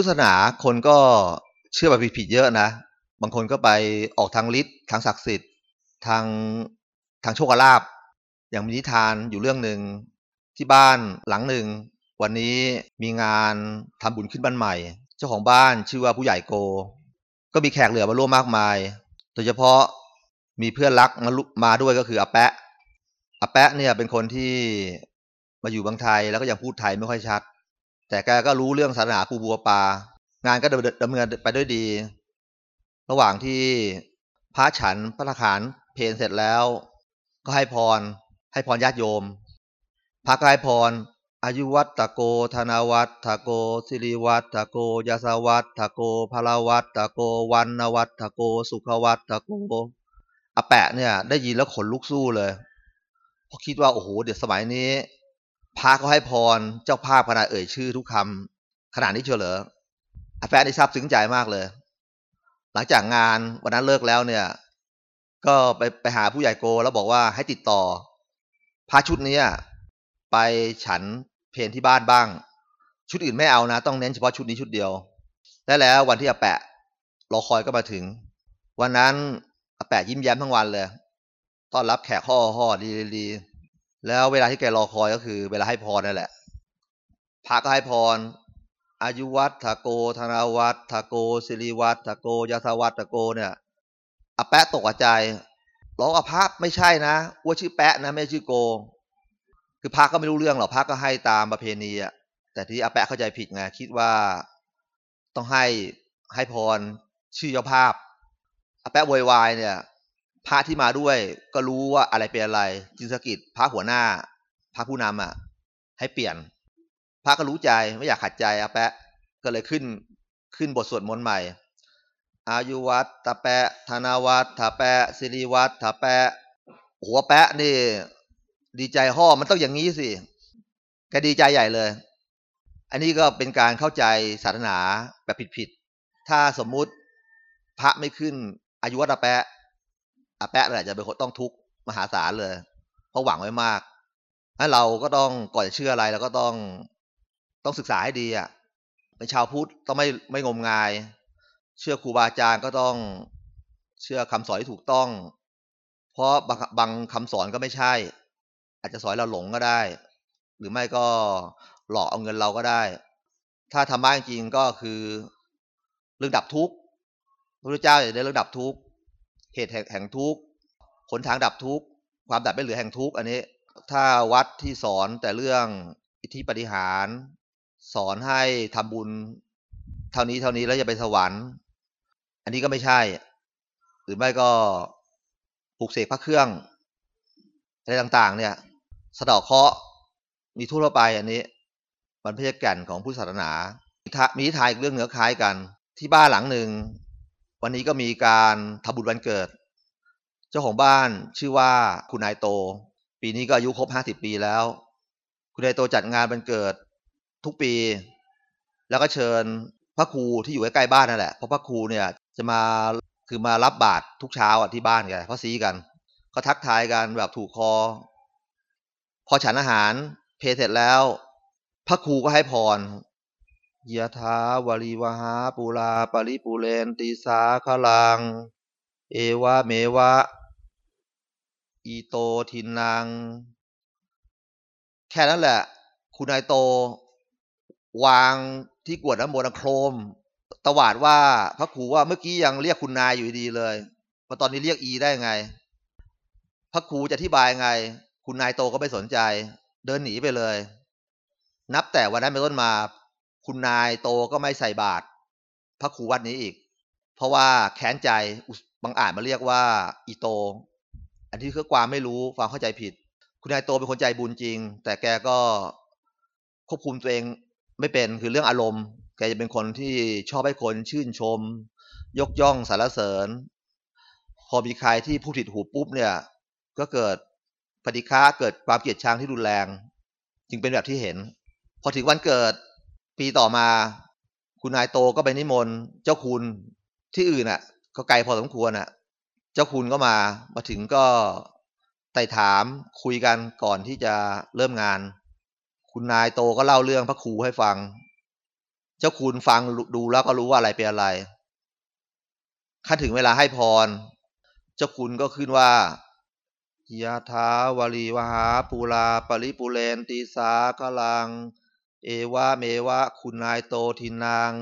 พุทธศาสนาคนก็เชื่อแบบผิดๆเยอะนะ บางคนก็ไปออกทางฤทธิ์ทางศักดิ์สิทธิ์ทางทางโชคลาภอย่างมีนิทานอยู่เรื่องหนึ่งที่บ้านหลังหนึ่ง วันนี้มีงานทำบุญขึ้นบ้านใหม่ เจ้าของบ้านชื่อว่าผู้ใหญ่โก ก็มีแขกเหลือมาร่วมมากมาย โดยเฉพาะมีเพื่อนรักมาลุมาด้วยก็คืออาแปะอาแปะเนี่ยเป็นคนที่มาอยู่บางไทยแล้วก็ยังพูดไทยไม่ค่อยชัด แต่แกก็รู้เรื่องศาสนาปูบัวปางานก็ดำเนินไปด้วยดี ระหว่างที่พระฉันพระทหารเพลเสร็จแล้ว ก็ให้พร ให้พรญาติโยม พระก็ให้พร อายุวัตตะโก ธนาวัตตะโก สิริวัตตะโกยาสวัตตะโกพลวัตตะโก วันนวัตตะโก สุขวัตตะโกอาแปะเนี่ย ได้ยินแล้วขนลุกสู้เลยเพราะคิดว่าโอ้โหเดี๋ยวสมัยนี้ พระก็ให้พรเจ้าภาพขนาดเอ่ยชื่อทุกคำขนาดนี้เชียวเหรออาแปะได้ทราบซึ้งใจมากเลย หลังจากงานวันนั้นเลิกแล้วเนี่ย ก็ไปไปหาผู้ใหญ่โกแล้วบอกว่าให้ติดต่อพระชุดนี้ไปฉันเพนที่บ้านบ้าง ชุดอื่นไม่เอานะ ต้องเน้นเฉพาะชุดนี้ชุดเดียว ได้แล้ววันที่อาแปะรอคอยก็มาถึง วันนั้นอาแปะยิ้มแย้มทั้งวันเลย ต้อนรับแขกห่อห่อดีดี แล้วเวลาที่แกรอคอยก็คือ เวลาให้พรนั่นแหละพระก็ให้พร อายุวัตถโก ธนาวัตถโก สิริวัตถโกยาสวัตถโกเนี่ยอาแปะตกใจร้องอาภาพไม่ใช่นะว่าชื่อแปะนะไม่ชื่อโก คือพระก็ไม่รู้เรื่องหรอกพระก็ให้ตามประเพณีอะแต่ที่อาแปะเข้าใจผิดไงคิดว่าต้องให้ให้พรชื่อเจ้าภาพอาแปะวอยวายเนี่ย พระที่มาด้วย ก็รู้ว่าอะไรเป็นอะไร จึงสกิดพระหัวหน้า พระผู้นำอะ ให้เปลี่ยน พระก็รู้ใจไม่อยากขัดใจอาแปะ ก็เลยขึ้นขึ้นบทสวดมนต์ใหม่ อายุวัตตะแปะ ธนาวัตถาแปะสิริวัตถาแปะ หัวแปะนี่ ดีใจห่อมันต้องอย่างนี้สิแกดีใจใหญ่เลย อันนี้ก็เป็นการเข้าใจศาสนาแบบผิดๆ ถ้าสมมุติพระไม่ขึ้นอายุวัตตะแปะ อาแปะแหละจะเป็นคนต้องทุกข์มหาศาลเลย เพราะหวังไว้มากถ้าเราก็ต้องก่อนจะเชื่ออะไรเราก็ต้องต้องศึกษาให้ดีอะเป็นชาวพุทธต้องไม่ไม่งมงาย เชื่อครูบาอาจารย์ก็ต้องเชื่อคำสอนที่ถูกต้อง เพราะบางบางคำสอนก็ไม่ใช่ อาจจะสอนเราหลงก็ได้ หรือไม่ก็หลอกเอาเงินเราก็ได้ ถ้าทำบ้านจริงก็คือเรื่องดับทุกข์พระพุทธเจ้าจะได้เรื่องดับทุกข์ เหตุแห่งทุกข์ผลทางดับทุกข์ความดับไม่เหลือแห่งทุกข์อันนี้ ถ้าวัดที่สอนแต่เรื่องอิทธิปฏิหาร สอนให้ทำบุญ เท่านี้เท่านี้แล้วจะไปสวรรค์ อันนี้ก็ไม่ใช่ หรือไม่ก็ปลูกเสกพระเครื่องอะไรต่างๆ เนี่ยสะดอกเคาะมีทั่วไปอันนี้มันไม่ใช่แก่นของพุทธศาสนา มีทายเรื่องเหนือคล้ายกัน ที่บ้านหลังหนึ่ง วันนี้ก็มีการทำบุญวันเกิด เจ้าของบ้านชื่อว่าคุณนายโต ปีนี้ก็อายุครบห้าสิบปีแล้ว คุณนายโตจัดงานวันเกิดทุกปี แล้วก็เชิญพระครูที่อยู่ใกล้ๆบ้านนั่นแหละเพราะพระครูเนี่ยจะมาคือมารับบาตรทุกเช้าอะที่บ้านกันพระซีกันก็ทักทายกันแบบถูกคอ พอฉันอาหารเพเสร็จแล้ว พระครูก็ให้พรยะถาวริวหาปูลาปริปูเรนติสาขลัง เอวะเมวะ อีโตทินังแค่นั้นแหละ คุณนายโต วางที่กวดน้ำมนต์โครม ตวาดว่าพระครูว่าเมื่อกี้ยังเรียกคุณนายอยู่ดีเลยมาตอนนี้เรียกอีได้ไง พระครูจะอธิบายไง คุณนายโตก็ไม่สนใจ เดินหนีไปเลย นับแต่วันนั้นเป็นต้นมา คุณนายโตก็ไม่ใส่บาตรพระครูวัดนี้อีก เพราะว่าแค้นใจบางอ่านมาเรียกว่า อีโต อันที่คือความไม่รู้ความเข้าใจผิด คุณนายโตเป็นคนใจบุญจริง แต่แกก็ควบคุมตัวเองไม่เป็นคือเรื่องอารมณ์ แกจะเป็นคนที่ชอบให้คนชื่นชม ยกย่องสรรเสริญ พอมีใครที่พูดผิดหูปุ๊บเนี่ย ก็เกิดปฏิฆาเกิดความเกลียดชังที่รุนแรง จึงเป็นแบบที่เห็น พอถึงวันเกิดปีต่อมา คุณนายโตก็ไปนิมนต์เจ้าคุณที่อื่นอะ ก็ไกลพอสมควรอะ จ้าคุณก็มา มาถึงก็ไต่ถามคุยกันก่อนที่จะเริ่มงาน คุณนายโตก็เล่าเรื่องพระครูให้ฟัง เจ้าคุณฟังดูแล้วก็รู้ว่าอะไรเป็นอะไรขั้นถึงเวลาให้พร เจ้าคุณก็ขึ้นว่ายะถาวลีวหาปูลาปริปุเรนตีสากลัง เอวะเมวะ คุณนายโตทินัง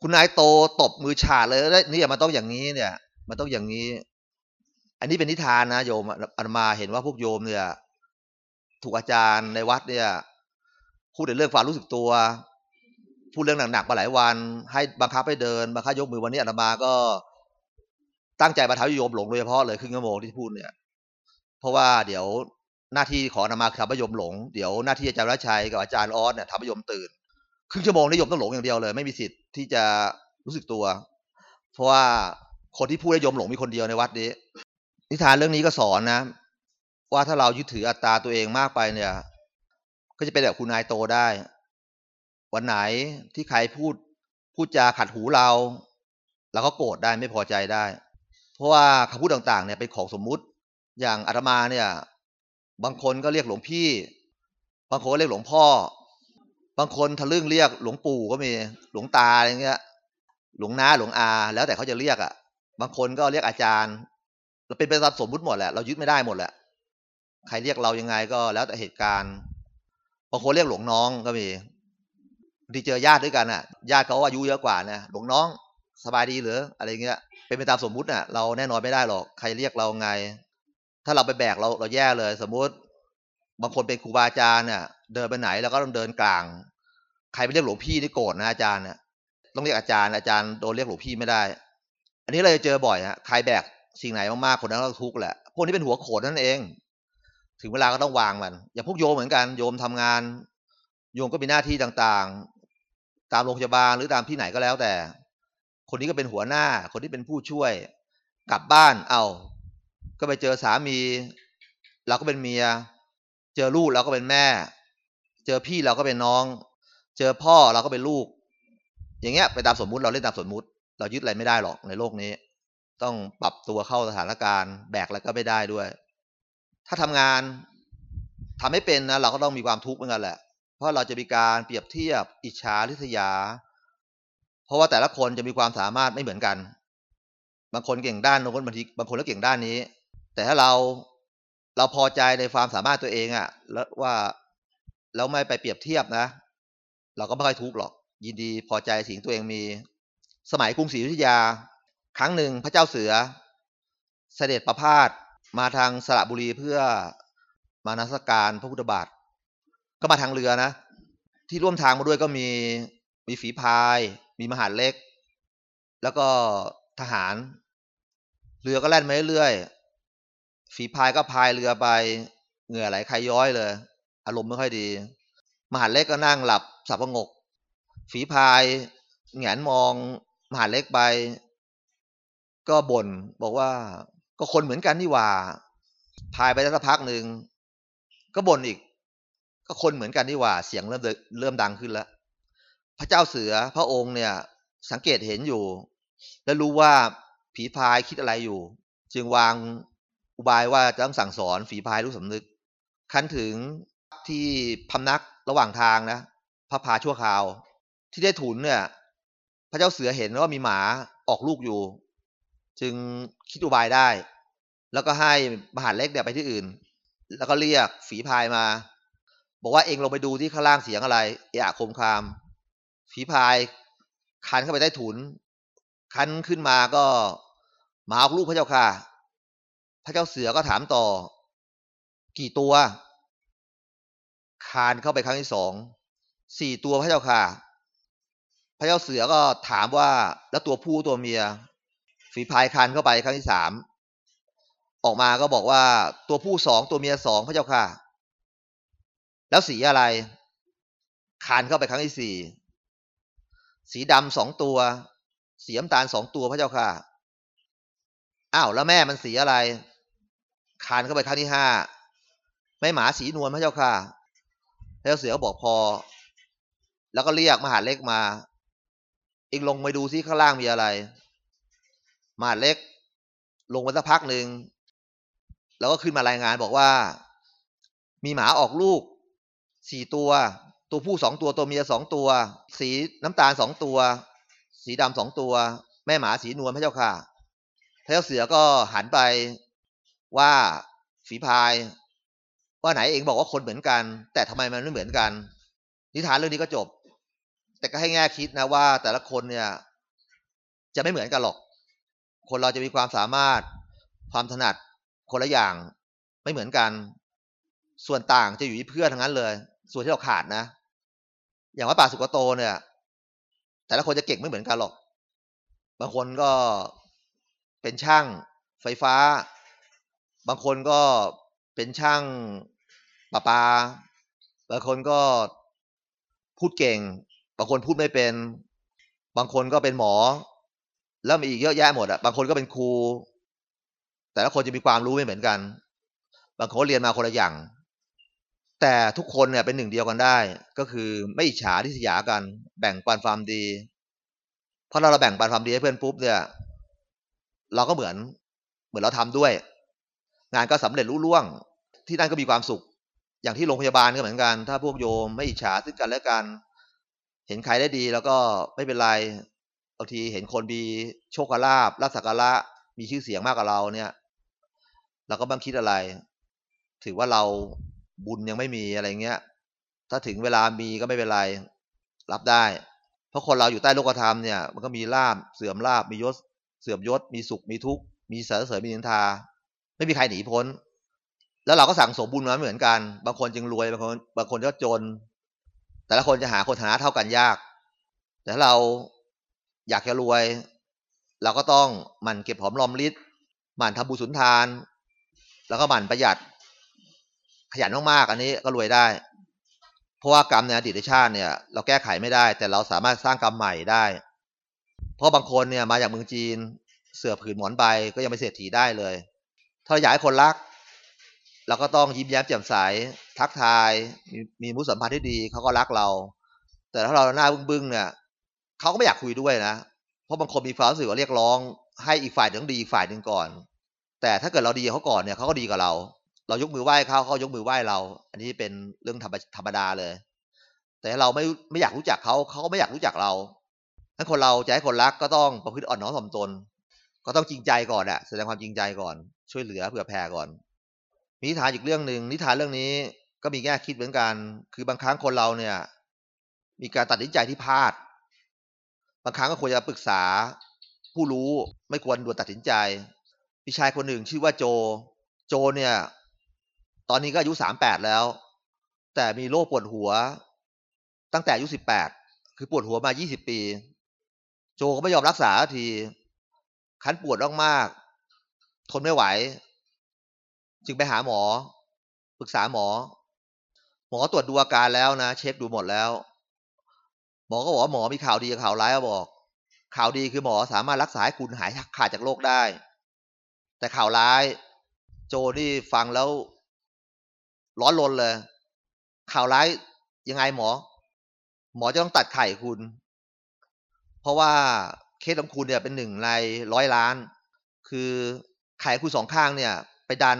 คุณนายโตตบมือฉาดเลย เนี่ยมันต้องอย่างนี้เนี่ย มันต้องอย่างนี้ อันนี้เป็นนิทานนะโยมอันมาเห็นว่าพวกโยมเนี่ย ถูกอาจารย์ในวัดเนี่ย พูดในเรื่องความรู้สึกตัว พูดเรื่องหนักๆมาหลายวัน ให้บังคับให้เดินบังคับยกมือวันนี้อันมาก็ตั้งใจมาทำโยมหลงโดยเฉพาะเลยครึ่งชั่วโมงที่พูดเนี่ย เพราะว่าเดี๋ยวหน้าที่ขอนำมาทำให้ยมหลง เดี๋ยวหน้าที่อาจารย์รัชัยกับอาจารย์ออสเนี่ยทำให้ยมตื่น ครึ่งชั่วโมงนี้ยมต้องหลงอย่างเดียวเลย ไม่มีสิทธิ์ที่จะรู้สึกตัว เพราะว่า คนที่พูดให้ยมหลงมีคนเดียวในวัดนี้ นิทานเรื่องนี้ก็สอนนะ ว่าถ้าเรายึดถืออัตตาตัวเองมากไปเนี่ย ก็จะเป็นแบบคุณนายโตได้ วันไหนที่ใครพูดพูดจาขัดหูเราเราก็โกรธได้ไม่พอใจได้ เพราะว่าคำพูดต่างๆเนี่ยเป็นของสมมุติ อย่างอาตมาเนี่ย บางคนก็เรียกหลวงพี่ บางคนเรียกหลวงพ่อ บางคนทะลึ่งเรียกหลวงปู่ก็มีหลวงตาอะไรเงี้ย หลวงน้าหลวงอา แล้วแต่เขาจะเรียกอะ บางคนก็เรียกอาจารย์ เราเป็นไปตามสมมุติหมดแหละ เรายึดไม่ได้หมดแหละ ใครเรียกเรายังไงก็แล้วแต่เหตุการณ์บางคนเรียกหลวงน้องก็มีที่เจอญาติด้วยกันอะ ญาติเขาอายุเยอะกว่านะหลวงน้องสบายดีหรืออะไรเงี้ย เป็นไปตามสมมุติอะ เราแน่นอนไม่ได้หรอก ใครเรียกเราไง ถ้าเราไปแบกเราเราแย่เลย สมมุติ บางคนเป็นครูบาอาจารย์เนี่ยเดินไปไหนแล้วก็ต้องเดินกลาง ใครไปเรียกหลวงพี่นี่โกรธนะอาจารย์เนี่ยต้องเรียกอาจารย์อาจารย์โดนเรียกหลวงพี่ไม่ได้ อันนี้เราจะเจอบ่อยฮะใครแบกสิ่งไหนมากๆคนนั้นก็ทุกข์แหละพวกนี้เป็นหัวโขนนั่นเอง ถึงเวลาก็ต้องวางมัน อย่างพวกโยมเหมือนกันโยมทำงาน โยมก็มีหน้าที่ต่างๆ ตามโรงพยาบาลหรือตามที่ไหนก็แล้วแต่ คนนี้ก็เป็นหัวหน้า คนที่เป็นผู้ช่วย กลับบ้านเอาก็ไปเจอสามีเราก็เป็นเมีย เจอลูกเราก็เป็นแม่ เจอพี่เราก็เป็นน้อง เจอพ่อเราก็เป็นลูก อย่างเงี้ยไปตามสมมุติเราเล่นตามสมมุติ เรายึดอะไรไม่ได้หรอกในโลกนี้ ต้องปรับตัวเข้าสถานการณ์ แบกอะไรก็ไม่ได้ด้วย ถ้าทำงานทำให้เป็นนะเราก็ต้องมีความทุกข์เหมือนกันแหละ เพราะเราจะมีการเปรียบเทียบอิจฉาริษยา เพราะว่าแต่ละคนจะมีความสามารถไม่เหมือนกัน บางคนเก่งด้านโน้นบางทีบางคนก็เก่งด้านนี้ แต่ถ้าเราเราพอใจในความสามารถตัวเองอะ่ะแล้วว่าเราไม่ไปเปรียบเทียบนะ เราก็ไม่ค่อยทุกข์หรอก ยินดีพอใจสิ่งตัวเองมี สมัยกรุงศรีอยุธยา ครั้งหนึ่งพระเจ้าเสือ เสด็จประพาสมาทางสระบุรีเพื่อมานัสการพระพุทธบาท ก็มาทางเรือนะ ที่ร่วมทางมาด้วยก็มีมีฝีพาย มีมหาเล็ก แล้วก็ทหาร เรือก็แล่นมาเรื่อยฝีพายก็พายเรือไปเหงื่อไหลใครย้อยเลย อารมณ์ไม่ค่อยดี มหาเล็กก็นั่งหลับสับประงก ฝีพายแงนมอง มหาเล็กไป ก็บน่นบอกว่า ก็คนเหมือนกันนี่ว่า พายไปสักพักหนึ่งก็บ่นอีก ก็คนเหมือนกันนี่ว่า เสียงเริ่มเริ่มดังขึ้นแล้ว พระเจ้าเสือพระองค์เนี่ย สังเกตเห็นอยู่ และรู้ว่าผีพายคิดอะไรอยู่ จึงวางอุบายว่าจะต้องสั่งสอนฝีพายรู้สำนึก คันถึงที่พำนักระหว่างทางนะพระพาชั่วคราว ที่ได้ถุนเนี่ย ระเจ้าเสือเห็นว่ามีหมาออกลูกอยู่ จึงคิดอุบายได้ แล้วก็ให้มหาเล็กเนี่ยไปที่อื่น แล้วก็เรียกฝีพายมา บอกว่าเองลงไปดูที่ข้างล่างเสียงอะไรเอะคมคาม ฝีพายคันเข้าไปได้ถุน คันขึ้นมาก็หมาออกลูกพระเจ้าค่ะ พระเจ้าเสือก็ถามต่อ กี่ตัวคานเข้าไปครั้งที่สองสี่ตัวพระเจ้าค่ะ พระเจ้าเสือก็ถามว่าแล้วตัวผู้ตัวเมีย ฝีพายคานเข้าไปครั้งที่สามออกมาก็บอกว่าตัวผู้สองตัวเมียสองพระเจ้าค่ะ แล้วสีอะไร คานเข้าไปครั้งที่สี่สีดำสองตัว สีน้ำตาลสองตัวพระเจ้าค่ะอ้าวแล้วแม่มันสีอะไร คานเข้าไปครั้งที่ห้าไม่หมาสีนวลพระเจ้าค่ะพระเจ้าเสือก็บอกพอ แล้วก็เรียกมหาเล็กมา องลงไปดูซิข้างล่างมีอะไรมหาเล็ก ลงมาสักพักหนึ่งแล้วก็ขึ้นมารายงานบอกว่า มีหมาออกลูกสี่ตัว ตัวผู้สองตัวตัวเมียสองตัว สีน้ำตาลสองตัว สีดำสองตัว แม่หมาสีนวลพระเจ้าค่ะพระเจ้าเสือก็หันไปว่าฝีพาย ว่าไหนเองบอกว่าคนเหมือนกัน แต่ทำไมมันไม่เหมือนกัน นิทานเรื่องนี้ก็จบ แต่ก็ให้แง่คิดนะว่า แต่ละคนเนี่ย จะไม่เหมือนกันหรอก คนเราจะมีความสามารถ ความถนัดคนละอย่าง ไม่เหมือนกัน ส่วนต่างจะอยู่ที่เพื่อนทั้งนั้นเลย ส่วนที่เราขาดนะ อย่างว่าป่าสุกโตเนี่ย แต่ละคนจะเก่งไม่เหมือนกันหรอก บางคนก็เป็นช่างไฟฟ้า บางคนก็เป็นช่างประปา บางคนก็พูดเก่ง บางคนพูดไม่เป็น บางคนก็เป็นหมอ แล้วมีอีกเยอะแยะหมดอะ บางคนก็เป็นครู แต่ละคนจะมีความรู้ไม่เหมือนกัน บางคนเรียนมาคนละอย่าง แต่ทุกคนเนี่ยเป็นหนึ่งเดียวกันได้ ก็คือไม่อิจฉาที่สยากัน แบ่งปันความดี เพราะเราเราแบ่งปันความดีให้เพื่อนปุ๊บเนี่ย เราก็เหมือนเหมือนเราทำด้วย งานก็สำเร็จรุ่ล่วง ที่นั่นก็มีความสุข อย่างที่โรงพยาบาลก็เหมือนกัน ถ้าพวกโยมไม่อิจฉาซึ่งกันและกัน เห็นใครได้ดีแล้วก็ไม่เป็นไรบางทีเห็นคนมีโชคลาภรัศกระมีชื่อเสียงมากกว่าเราเนี่ย เราก็บ้างคิดอะไร ถือว่าเราบุญยังไม่มีอะไรเงี้ย ถ้าถึงเวลามีก็ไม่เป็นไร รับได้ เพราะคนเราอยู่ใต้โลกธรรมเนี่ย มันก็มีลาบเสื่อมลาบมียศ เสื่อมยศ มีสุขมีทุกข์มีสารเสริญมีนินทา ไม่มีใครหนีพ้น แล้วเราก็สั่งสมบุญมาเหมือนกัน บางคนจึงรวยบางคนบางคนก็จน แต่ละคนจะหาคนฐานะเท่ากันยาก แต่ถ้าเราอยากจะรวย เราก็ต้องหมั่นเก็บหอมรอมริดหมั่นทำบุญสุนทาน แล้วก็หมั่นประหยัด ขยันมากๆอันนี้ก็รวยได้ เพราะว่ากรรมในอดีตชาติเนี่ย เราแก้ไขไม่ได้ แต่เราสามารถสร้างกรรมใหม่ได้ เพราะบางคนเนี่ยมาจากเมืองจีนเสือผืนหมอนใบก็ยังไม่เศรษฐีได้เลย ถ้าอยากให้คนรัก เราก็ต้องยิ้มแย้มแจ่มใสทักทายมีมีมุสสัมพันธ์ที่ดีเขาก็รักเรา แต่ถ้าเราหน้าบึ้งๆเนี่ยเขาก็ไม่อยากคุยด้วยนะ เพราะบางคนมีความรู้สึกว่าเรียกร้อง ให้อีกฝ่ายหนึ่งดีอีกฝ่ายหนึ่งก่อน แต่ถ้าเกิดเราดีเขาก่อนเนี่ยเขาก็ดีกับเรา เรายกมือไหว้เขาเขายกมือไหว้เรา อันนี้เป็นเรื่องธรรมธรรมดาเลย แต่เราไม่ไม่อยากรู้จักเขาเขาก็ไม่อยากรู้จักเราถ้าคนเราจะให้คนรักก็ต้องประพฤติอ่อนน้อมถ่อมตน ก็ต้องจริงใจก่อนอะแสดงความจริงใจก่อน ช่วยเหลือเผื่อแผ่ก่อน มีนิทานอีกเรื่องหนึ่งนิทานเรื่องนี้ก็มีแง่คิดเหมือนกัน คือบางครั้งคนเราเนี่ย มีการตัดสินใจที่พลาด บางครั้งก็ควรจะปรึกษาผู้รู้ไม่ควรด่วนตัดสินใจมีชายคนหนึ่งชื่อว่าโจ โจเนี่ย ตอนนี้ก็อายุสามแปดแล้ว แต่มีโรคปวดหัว ตั้งแต่อายุสิบแปดคือปวดหัวมายี่สิบปี โจก็ไม่ยอมรักษาที คันปวดมากๆทนไม่ไหว จึงไปหาหมอ ปรึกษาหมอ หมอตรวจดูอาการแล้วนะ เช็คดูหมดแล้ว หมอก็บอกว่าหมอมีข่าวดีกับข่าวร้ายบอก ข่าวดีคือหมอสามารถรักษาให้คุณหายขาดจากโรคได้ แต่ข่าวร้าย โจนี่ฟังแล้ว ร้อนรนเลย ข่าวร้ายยังไงหมอ หมอจะต้องตัดไข่คุณ เพราะว่าเคสของคุณเนี่ยเป็นหนึ่งในร้อยล้าน คือไข่คุณสองข้างเนี่ย ไปดัน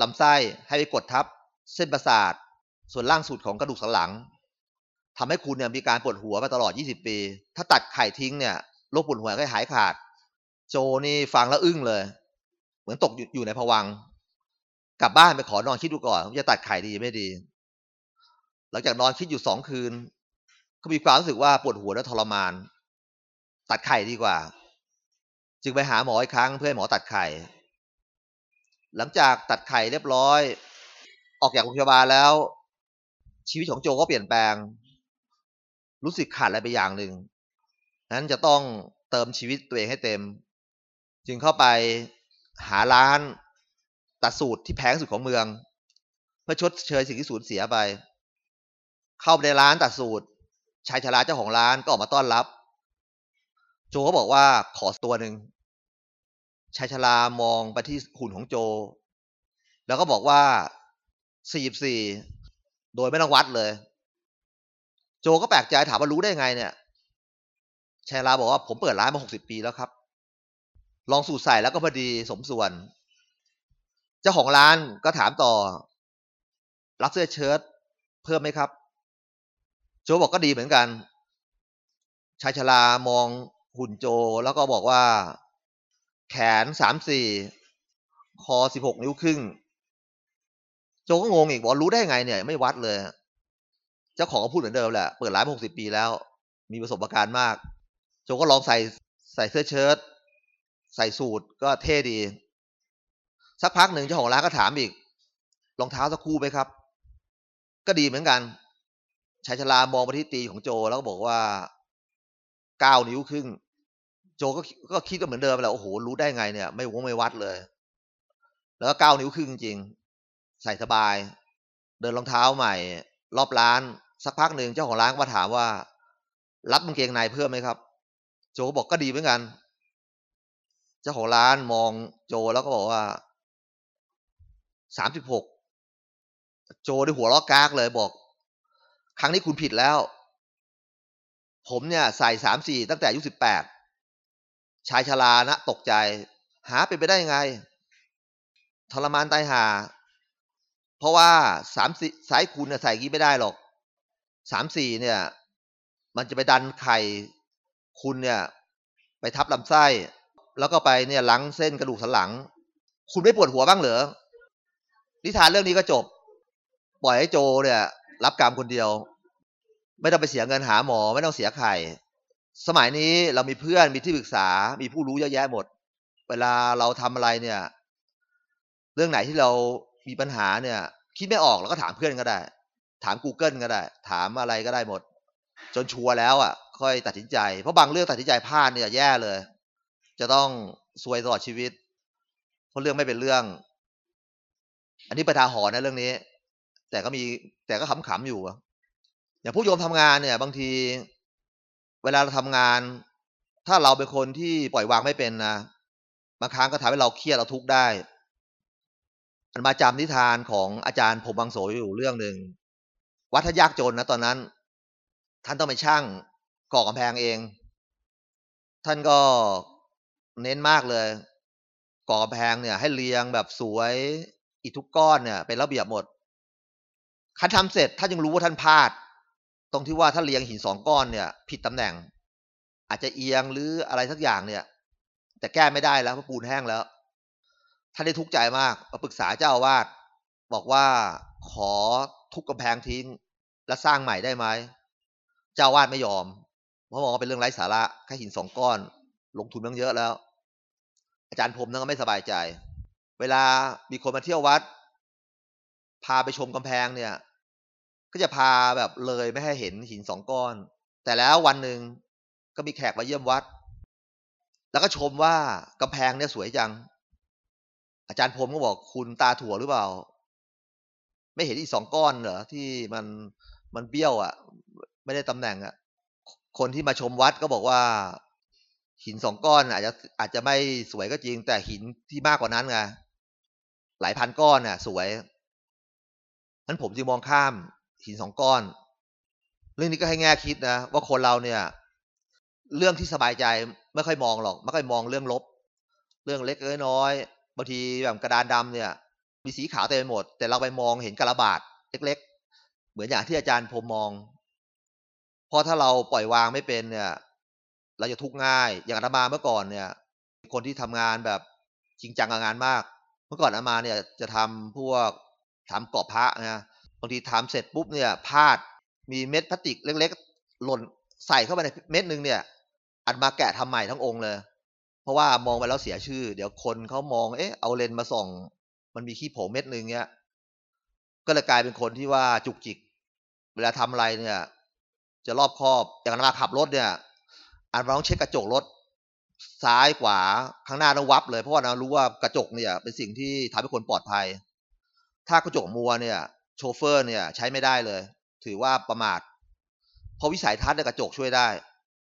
ลำไส้ให้ไปกดทับ เส้นประสาท ส่วนล่างสุดของกระดูกสันหลังทำให้คุณเนี่ยมีการปวดหัวมาตลอด 20 ปี ถ้าตัดไข่ทิ้งเนี่ยโรคปวดหัวก็หายขาด โจนี่ฟังแล้วอึ้งเลย เหมือนตกอยู่ในผวังกลับบ้านไปขอนอนคิดดูก่อนว่าจะตัดไข่ดีไม่ดี หลังจากนอนคิดอยู่สองคืน ก็มีความรู้สึกว่าปวดหัวและทรมาน ตัดไข่ดีกว่า จึงไปหาหมออีกครั้งเพื่อให้หมอตัดไข่ หลังจากตัดไข่เรียบร้อย ออกจากโรงพยาบาลแล้ว ชีวิตของโจก็เปลี่ยนแปลง รู้สึกขาดอะไรไปอย่างหนึ่งนั้นจะต้องเติมชีวิตตัวเองให้เต็ม จึงเข้าไปหาร้านตัดสูตรที่แพงสุดของเมือง เพื่อชดเชยสิ่งที่สูญเสียไป เข้าไปในร้านตัดสูตรชายชราเจ้าของร้านก็ออกมาต้อนรับ โจก็บอกว่าขอตัวหนึ่ง ชายชรามองไปที่หุ่นของโจ แล้วก็บอกว่าสี่สี่โดยไม่ต้องวัดเลย โจก็แปลกใจถามว่ารู้ได้ไงเนี่ยชายชราบอกว่าผมเปิดร้านมาหกสิบปีแล้วครับ ลองสูตรใส่แล้วก็พอดีสมส่วน เจ้าของร้านก็ถามต่อ รับเสื้อเชิ้ตเพิ่มไหมครับ โจบอกก็ดีเหมือนกันชายชรามองหุ่นโจแล้วก็บอกว่า แขนสามสี่คอสิบหกนิ้วครึ่ง โจก็งงอีกบอกรู้ได้ไงเนี่ย ไม่วัดเลย เจ้าของก็พูดเหมือนเดิมแหละเปิดร้านหกสิบปีแล้ว มีประสบการณ์มาก โจก็ลองใส่ใส่เสื้อเชิ้ตใส่สูทก็เท่ดี สักพักหนึ่งเจ้าของร้านก็ถามอีกรองเท้าสักคู่ไหมครับ ก็ดีเหมือนกันชายชรามองไปที่ตีของโจแล้วก็บอกว่าเก้านิ้วครึ่ง โจก็ก็คิดก็เหมือนเดิมแหละโอ้โหรู้ได้ไงเนี่ย ไม่วงไม่วัดเลย แล้วก็เก้านิ้วครึ่งจริงใส่สบาย เดินรองเท้าใหม่ รอบร้าน สักพักหนึ่งเจ้าของร้านก็มาถามว่า รับกางเกงในเพิ่มไหมครับ โจก็บอกก็ดีเหมือนกัน เจ้าของร้านมองโจแล้วก็บอกว่าสามสิบหกโจได้หัวล้อกากเลยบอก ครั้งนี้คุณผิดแล้ว ผมเนี่ยใส่สามสี่ตั้งแต่อายุสิบแปด ชายชรานะตกใจ หาเป็นไปได้ยังไงทรมานตายหา เพราะว่าสามสี่สายคุณเนี่ยใส่กี้ไม่ได้หรอกสามสี่เนี่ย มันจะไปดันไข่คุณเนี่ย ไปทับลำไส้ แล้วก็ไปเนี่ยล้างเส้นกระดูกสันหลัง คุณไม่ปวดหัวบ้างเหรอนิทานเรื่องนี้ก็จบ ปล่อยให้โจเนี่ย รับกรรมคนเดียว ไม่ต้องไปเสียเงินหาหมอ ไม่ต้องเสียไข่ สมัยนี้เรามีเพื่อนมีที่ปรึกษา มีผู้รู้เยอะแยะหมด เวลาเราทำอะไรเนี่ย เรื่องไหนที่เรามีปัญหาเนี่ย คิดไม่ออกเราก็ถามเพื่อนก็ได้ ถาม Google ก็ได้ ถามอะไรก็ได้หมด จนชัวร์แล้วอะ ค่อยตัดสินใจ เพราะบางเรื่องตัดสินใจพลาดเนี่ยแย่เลย จะต้องซวยตลอดชีวิต เพราะเรื่องไม่เป็นเรื่อง อันนี้ประทาหอนะเรื่องนี้ แต่ก็มีแต่ก็ขำๆอยู่อย่างผู้โยมทำงานเนี่ย บางที เวลาเราทำงาน ถ้าเราเป็นคนที่ปล่อยวางไม่เป็นนะบางครั้งก็ทำให้เราเครียดเราทุกข์ได้อันมาจำนิทานของอาจารย์ผมบางโสอยู่เรื่องหนึ่งวัดทยากจนนะตอนนั้น ท่านต้องไปช่างก่อกำแพงเอง ท่านก็เน้นมากเลย ก่อกำแพงเนี่ย ให้เรียงแบบสวยอิทุกก้อนเนี่ย เป็นระเบียบหมดคันทำเสร็จท่านยังรู้ว่าท่านพลาด ตรงที่ว่าถ้าเรียงหินสองก้อนเนี่ย ผิดตำแหน่ง อาจจะเอียงหรืออะไรสักอย่างเนี่ย แต่แก้ไม่ได้แล้วเพราะปูนแห้งแล้วท่านได้ทุกข์ใจมากมาปรึกษาเจ้าอาวาสบอกว่าขอทุกกำแพงทิ้ง และสร้างใหม่ได้ไหมเจ้าวาดไม่ยอม เพราะบอกว่าเป็นเรื่องไร้สาระแค่หินสองก้อน ลงทุนตั้งเยอะแล้ว อาจารย์ผมนั่นก็ไม่สบายใจ เวลามีคนมาเที่ยววัด พาไปชมกำแพงเนี่ย ก็จะพาแบบเลยไม่ให้เห็นหินสองก้อน แต่แล้ววันหนึ่งก็มีแขกมาเยี่ยมวัด แล้วก็ชมว่ากำแพงเนี่ยสวยจัง อาจารย์ผมก็บอกคุณตาถั่วหรือเปล่า ไม่เห็นอีกสองก้อนเหรอที่มันมันเบี้ยวอะ่ะ ไม่ได้ตำแหน่งอะ่ะ คนที่มาชมวัดก็บอกว่า หินสองก้อนอาจจะอาจจะไม่สวยก็จริง แต่หินที่มากกว่านั้นไงหลายพันก้อนน่ะ สวยนั้นผมจึงมองข้าม หินสองก้อน เรื่องนี้ก็ให้แง่คิดนะว่าคนเราเนี่ย เรื่องที่สบายใจไม่ค่อยมองหรอกไม่ค่อยมองเรื่องลบ เรื่องเล็กน้อยบางทีแบบกระดานดำเนี่ย มีสีขาวเต็มไปหมด แต่เราไปมองเห็นกระบาดเล็ก ๆ เหมือนอย่างที่อาจารย์ผมมองเพราะถ้าเราปล่อยวางไม่เป็นเนี่ย เราจะทุกข์ง่าย อย่างอาตมาเมื่อก่อนเนี่ยคนที่ทำงานแบบจริงจังกับงานมาก เมื่อก่อนอามาเนี่ยจะทำพวกทำกรอบพระนะางทีทำเสร็จปุ๊บเนี่ยพลาดมีเม็ดพลาสติกเล็ก ๆ หล่นใส่เข้าไปในเม็ดหนึ่งเนี่ย อันมาแกะทำใหม่ทั้งองค์เลย เพราะว่ามองไปแล้วเสียชื่อ เดี๋ยวคนเขามองเอ๊ะเอาเลนมาส่อง มันมีขี้โผเม็ดหนึ่งเนี่ยก็เลยกลายเป็นคนที่ว่าจุกจิก เวลาทำอะไรเนี่ย จะรอบคอบอย่างนาขับรถเนี่ยอันเราต้องเช็คกระจกรถซ้ายขวาข้างหน้าต้องวับเลยเพราะว่าเรารู้ว่ากระจกเนี่ย เป็นสิ่งที่ทำให้คนปลอดภัย ถ้ากระจกมัวเนี่ย โชเฟอร์เนี่ย ใช้ไม่ได้เลย ถือว่าประมาทเพราะวิสัยทัศน์ในกระจกช่วยได้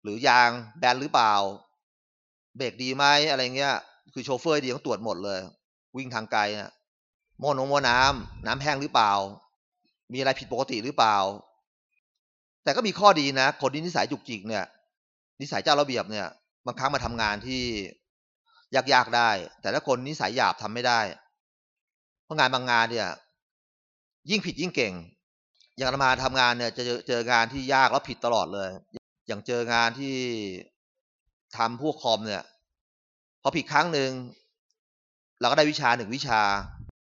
หรือยางแบนหรือเปล่า เบรกดีไหมอะไรเงี้ย คือโชเฟอร์ดีต้องตรวจหมดเลย วิ่งทางไกลเนี่ยโมนงโมน้ำน้ำแห้งหรือเปล่า มีอะไรผิดปกติหรือเปล่า แต่ก็มีข้อดีนะ คนที่นิสัยจุกจิกเนี่ย นิสัยเจ้าระเบียบเนี่ย บางครั้งมาทำงานที่ยากๆได้ แต่ถ้าคนนิสัยหยาบทำไม่ได้ เพราะงานบางงานเนี่ย ยิ่งผิดยิ่งเก่ง อย่างอาตมาทำงานเนี่ยจะเจองานที่ยากแล้วผิดตลอดเลย อย่างเจองานที่ทำพวกคอมเนี่ยพอผิดครั้งหนึ่งเราก็ได้วิชาหนึ่งวิชา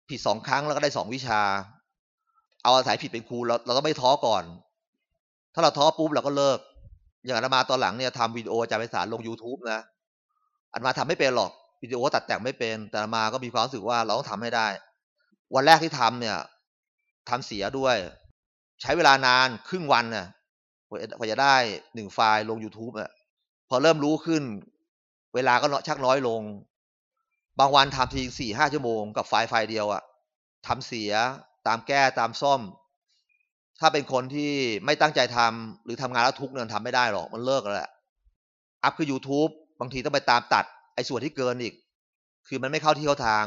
ผิดสองครั้งเราก็ได้สองวิชา เอาอาศัยผิดเป็นครูเราเราต้องไม่ท้อก่อน ถ้าเราท้อปุ๊บเราก็เลิก อย่างอาตมาตอนหลังเนี่ยทำวิดีโออาจารย์ไปสารลง youtube นะอาตมาทำไม่เป็นหรอกวิดีโอตัดแต่งไม่เป็น แต่อาตมาก็มีความรู้สึกว่าเราต้องทำให้ได้ วันแรกที่ทำเนี่ย ทำเสียด้วย ใช้เวลานานครึ่งวันเนี่ยกว่าจะได้หนึ่งไฟล์ลง youtube เนี่ยพอเริ่มรู้ขึ้น เวลาก็เนาะชักน้อยลง บางวันทำทีสี่ห้าชั่วโมงกับไฟล์ไฟล์เดียวอะทำเสียตามแก้ตามซ่อม ถ้าเป็นคนที่ไม่ตั้งใจทำหรือทำงานแล้วทุกเนี่ยทำไม่ได้หรอก มันเลิกแล้วแหละอัพคือ YouTube บางทีต้องไปตามตัดไอ้ส่วนที่เกินอีก คือมันไม่เข้าที่เข้าทาง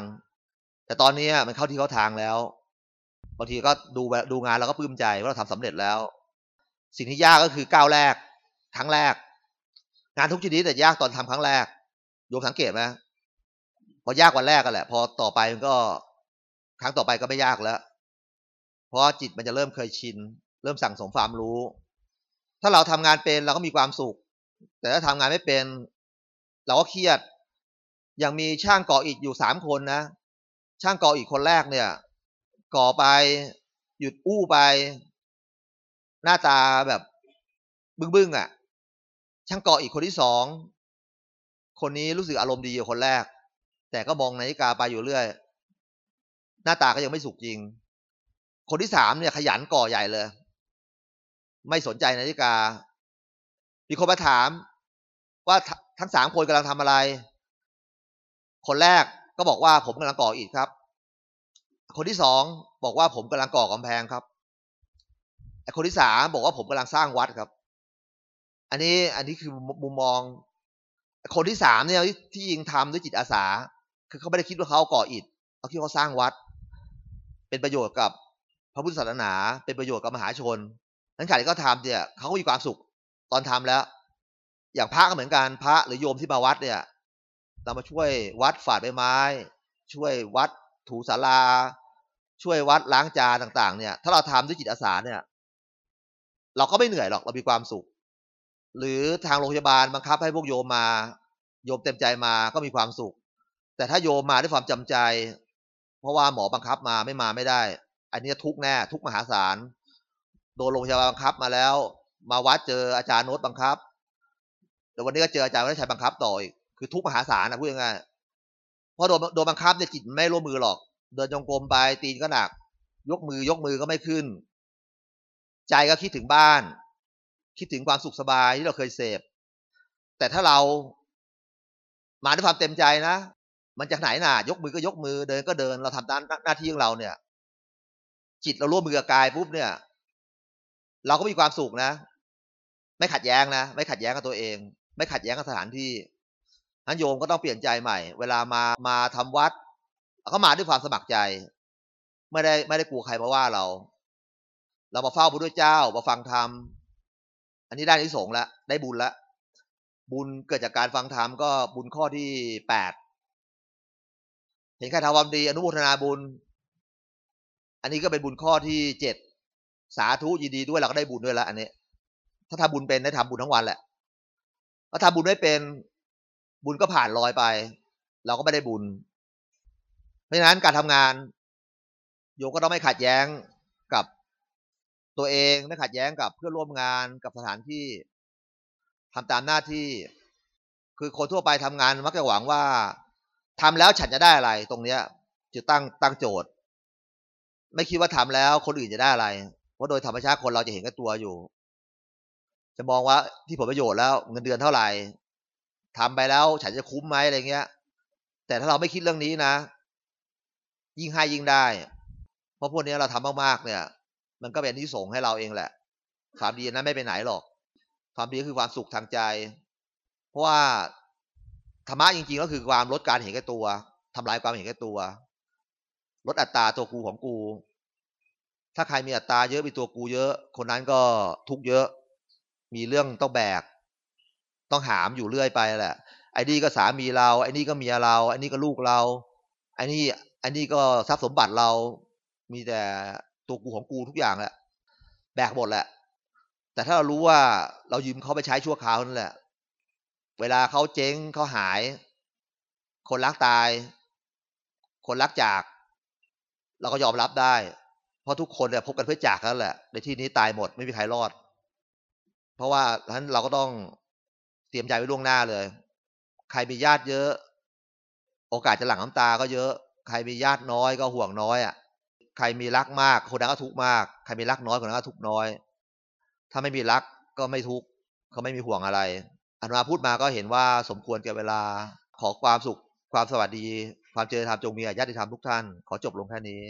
แต่ตอนนี้มันเข้าที่เข้าทางแล้ว บางทีก็ดูดูงานเราก็ปลื้มใจว่าเราทำสำเร็จแล้ว สิ่งที่ยากก็คือก้าวแรก ครั้งแรก งานทุกชนิดแต่ยากตอนทำครั้งแรกโยมสังเกตไหมพอยากวันแรกกันแหละ พอต่อไปมันก็ ครั้งต่อไปก็ไม่ยากแล้ว เพราะจิตมันจะเริ่มเคยชิน เริ่มสั่งสมความรู้ ถ้าเราทำงานเป็นเราก็มีความสุข แต่ถ้าทำงานไม่เป็น เราก็เครียดอย่างมีช่างก่ออิฐอยู่สามคนนะ ช่างก่ออิฐคนแรกเนี่ย ก่อไป หยุดอู้ไป หน้าตาแบบบึ้งบึ้งอะ ช่างก่ออีกคนที่สองคนนี้รู้สึกอารมณ์ดีกว่าคนแรก แต่ก็มองนาฬิกาไปอยู่เรื่อย หน้าตาก็ยังไม่สุกจริง คนที่สามเนี่ยขยันก่อใหญ่เลย ไม่สนใจนาฬิกา มีคนมาถาม ว่าทั้งสามคนกำลังทำอะไร คนแรกก็บอกว่าผมกำลังก่ออิฐครับ คนที่สองบอกว่าผมกำลังก่อกำแพงครับไอคนที่สามบอกว่าผมกำลังสร้างวัดครับ อันนี้อันนี้คือมุมมอง คนที่สามเนี่ยที่ยิงทำด้วยจิตอาสา คือเขาไม่ได้คิดว่าเขาก่ออิฐเขาคิดว่าเขาสร้างวัด เป็นประโยชน์กับพระพุทธศาสนา เป็นประโยชน์กับมหาชนนั้นขณะที่เขาทำเนี่ยเขาก็มีความสุขตอนทำแล้ว อย่างพระก็เหมือนกันพระหรือโยมที่มาวัดเนี่ย เรามาช่วยวัดฝาดใบไม้ ช่วยวัดถูศาลา ช่วยวัดล้างจานต่าง ๆ เนี่ย ถ้าเราทำด้วยจิตอาสาเนี่ย เราก็ไม่เหนื่อยหรอกเรามีความสุข หรือทางโรงพยาบาลบังคับให้พวกโยมมา โยมเต็มใจมาก็มีความสุข แต่ถ้าโยมมาด้วยความจำใจ เพราะว่าหมอบังคับมาไม่มาไม่ได้ อันนี้ทุกแน่ ทุกมหาศาลโดนโรงพยาบาลบังคับมาแล้ว มาวัดเจออาจารย์โน้ตบังคับแต่วันนี้ก็เจออาจารย์วัชชัยบังคับต่ออีกคือทุกมหาศาลนะพูดง่ายๆเพราะโดนโดนบังคับเนี่ยจิตไม่ร่วมมือหรอก เดินจงกรมไปตีนก็หนัก ยกมือยกมือก็ไม่ขึ้น ใจก็คิดถึงบ้าน คิดถึงความสุขสบายที่เราเคยเสพ แต่ถ้าเรามาด้วยความเต็มใจนะ มันจะไหนหน่ายกมือก็ยกมือ เดินก็เดิน เราทำตามหน้าที่ของเราเนี่ย จิตเราร่วมมือกับกายปุ๊บเนี่ย เราก็มีความสุขนะ ไม่ขัดแย้งนะ ไม่ขัดแย้งกับตัวเอง ไม่ขัดแย้งกับสถานที่นั้นโยมก็ต้องเปลี่ยนใจใหม่ เวลามามาทำวัด ก็มาด้วยความสมัครใจ ไม่ได้ไม่ได้กลัวใครมาว่าเรา เรามาเฝ้าพระด้วยเจ้ามาฟังธรรมอันนี้ได้ที่สงแล้วได้บุญแล้วบุญเกิดจากการฟังธรรมก็บุญข้อที่แปดเห็นใครทำความดีอนุโมทนาบุญ อันนี้ก็เป็นบุญข้อที่เจ็ดสาธุยินดีด้วยเราก็ได้บุญด้วยแล้วอันนี้ ถ้าทำบุญเป็นได้ทำบุญทั้งวันแหละถ้าทำบุญไม่เป็น บุญก็ผ่านลอยไป เราก็ไม่ได้บุญ เพราะฉะนั้นการทำงานโยก็ต้องไม่ขัดแย้งกับตัวเองไม่ขัดแย้งกับเพื่อนร่วมงานกับสถานที่ทำตามหน้าที่ คือคนทั่วไปทำงานมักจะหวังว่าทำแล้วฉันจะได้อะไร ตรงเนี้ยจะตั้งตั้งโจทย์ ไม่คิดว่าทำแล้วคนอื่นจะได้อะไร เพราะโดยธรรมชาติคนเราจะเห็นกับตัวอยู่ จะมองว่าที่ผลประโยชน์แล้วเงินเดือนเท่าไหร่ทำไปแล้วฉันจะคุ้มไหมอะไรเงี้ย แต่ถ้าเราไม่คิดเรื่องนี้นะ ยิ่งให้ยิ่งได้ เพราะพวกนี้เราทำมากๆเนี่ย มันก็เป็นที่ส่งให้เราเองแหละ ความดีนั้นไม่ไปไหนหรอก ความดีคือความสุขทางใจ เพราะว่าธรรมะจริงๆก็คือความลดการเห็นแก่ตัวทำลายความเห็นแก่ตัว ลดอัตตาตัวกูของกู ถ้าใครมีอัตตาเยอะมีตัวกูเยอะ คนนั้นก็ทุกเยอะ มีเรื่องต้องแบก ต้องหามอยู่เรื่อยไปแหละไอ้นี่ก็สามีเราไอ้นี่ก็เมียเราไอ้นี่ก็ลูกเราไอ้นี่ อ้นี่ก็ทรัพย์สมบัติเรามีแต่ตัวกูของกูทุกอย่างแหละแบกหมดแหละ แต่ถ้าเรารู้ว่าเรายืมเขาไปใช้ชั่วคราวนั่นแหละ เวลาเขาเจ๊งเขาหาย คนรักตาย คนรักจาก เราก็ยอมรับได้ เพราะทุกคนเนี่ยพบกันเพื่อจากนั่นแหละ ในที่นี้ตายหมดไม่มีใครรอด เพราะว่าฉะนั้นเราก็ต้องเตรียมใจไว้ล่วงหน้าเลย ใครมีญาติเยอะ โอกาสจะหลั่งน้ำตาก็เยอะ ใครมีญาติน้อยก็ห่วงน้อยอะ ใครมีรักมากคนนั้นก็ทุกข์มาก ใครมีรักน้อยคนนั้นก็ทุกข์น้อย ถ้าไม่มีรักก็ไม่ทุกข์เขาไม่มีห่วงอะไร อันมาพูดมาก็เห็นว่าสมควรแก่เวลาขอความสุขความสวัสดี ความเจริญธรรมจงมีญาติธรรมทุกท่าน ขอจบลงแค่นี้